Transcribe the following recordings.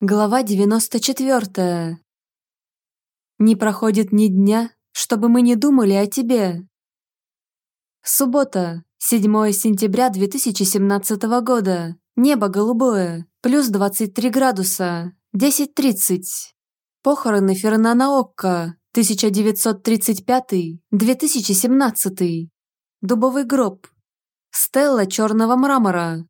Глава 94. Не проходит ни дня, чтобы мы не думали о тебе. Суббота, 7 сентября 2017 года. Небо голубое, плюс 23 градуса, 10.30. Похороны Фернана Окка, 1935-2017. Дубовый гроб. Стелла черного мрамора.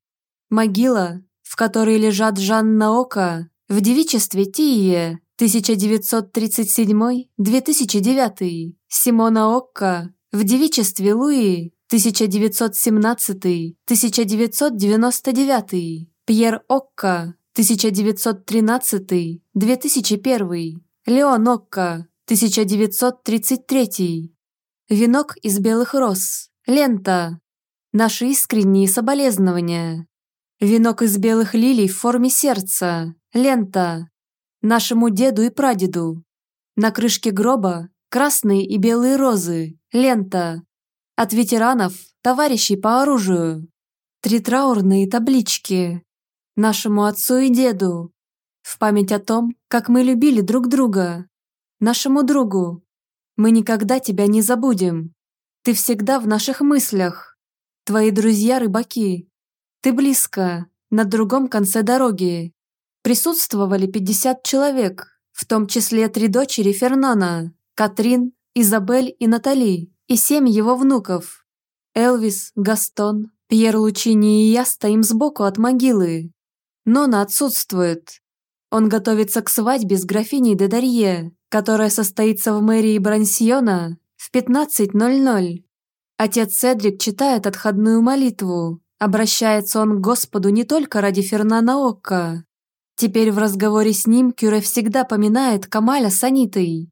Могила, в которой лежат Жанна Ока, в девичестве Тие 1937-2009, Симона Окка, в девичестве Луи 1917-1999, Пьер Окка 1913-2001, Леон Окка 1933. Венок из белых роз, лента. Наши искренние соболезнования. Венок из белых лилий в форме сердца, лента. Нашему деду и прадеду. На крышке гроба красные и белые розы, лента. От ветеранов, товарищей по оружию. Три траурные таблички. Нашему отцу и деду. В память о том, как мы любили друг друга. Нашему другу. Мы никогда тебя не забудем. Ты всегда в наших мыслях. Твои друзья-рыбаки. Ты близко, на другом конце дороги. Присутствовали 50 человек, в том числе три дочери Фернана, Катрин, Изабель и Натали, и семь его внуков. Элвис, Гастон, Пьер Лучини и я стоим сбоку от могилы. Нона отсутствует. Он готовится к свадьбе с графиней де Дарье, которая состоится в мэрии Брансьона в 15.00. Отец Седрик читает отходную молитву, Обращается он к Господу не только ради Фернана Окка. Теперь в разговоре с ним Кюре всегда поминает Камаля с Анитой.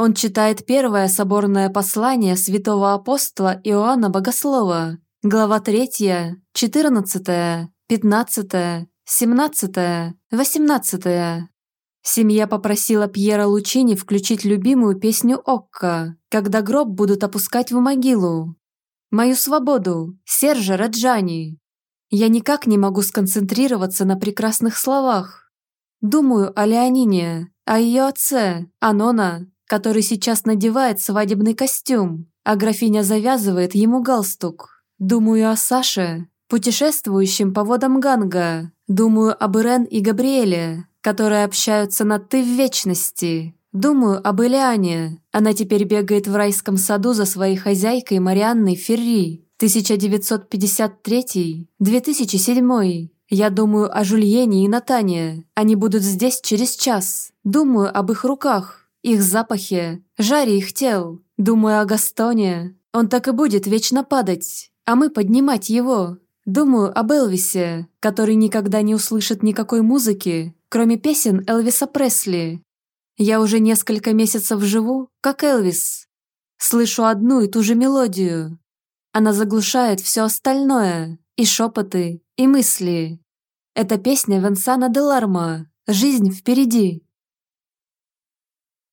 Он читает первое соборное послание святого апостола Иоанна Богослова, глава 3, 14, 15, 17, 18. Семья попросила Пьера Лучини включить любимую песню Окка, когда гроб будут опускать в могилу. Мою свободу, Сержа Раджани. Я никак не могу сконцентрироваться на прекрасных словах. Думаю о Леонине, о ее отце, Анона, который сейчас надевает свадебный костюм, а графиня завязывает ему галстук. Думаю о Саше, путешествующем по водам Ганга. Думаю об Ирен и Габриэле, которые общаются на «ты» в вечности. Думаю об Элиане. Она теперь бегает в райском саду за своей хозяйкой Марианной Ферри. 1953-2007. Я думаю о Жульене и Натане. Они будут здесь через час. Думаю об их руках, их запахе, жаре их тел. Думаю о Гастоне. Он так и будет вечно падать, а мы поднимать его. Думаю об Элвисе, который никогда не услышит никакой музыки, кроме песен Элвиса Пресли. Я уже несколько месяцев живу, как Элвис. Слышу одну и ту же мелодию. Она заглушает все остальное, и шепоты, и мысли. Это песня Венсана де Ларма «Жизнь впереди».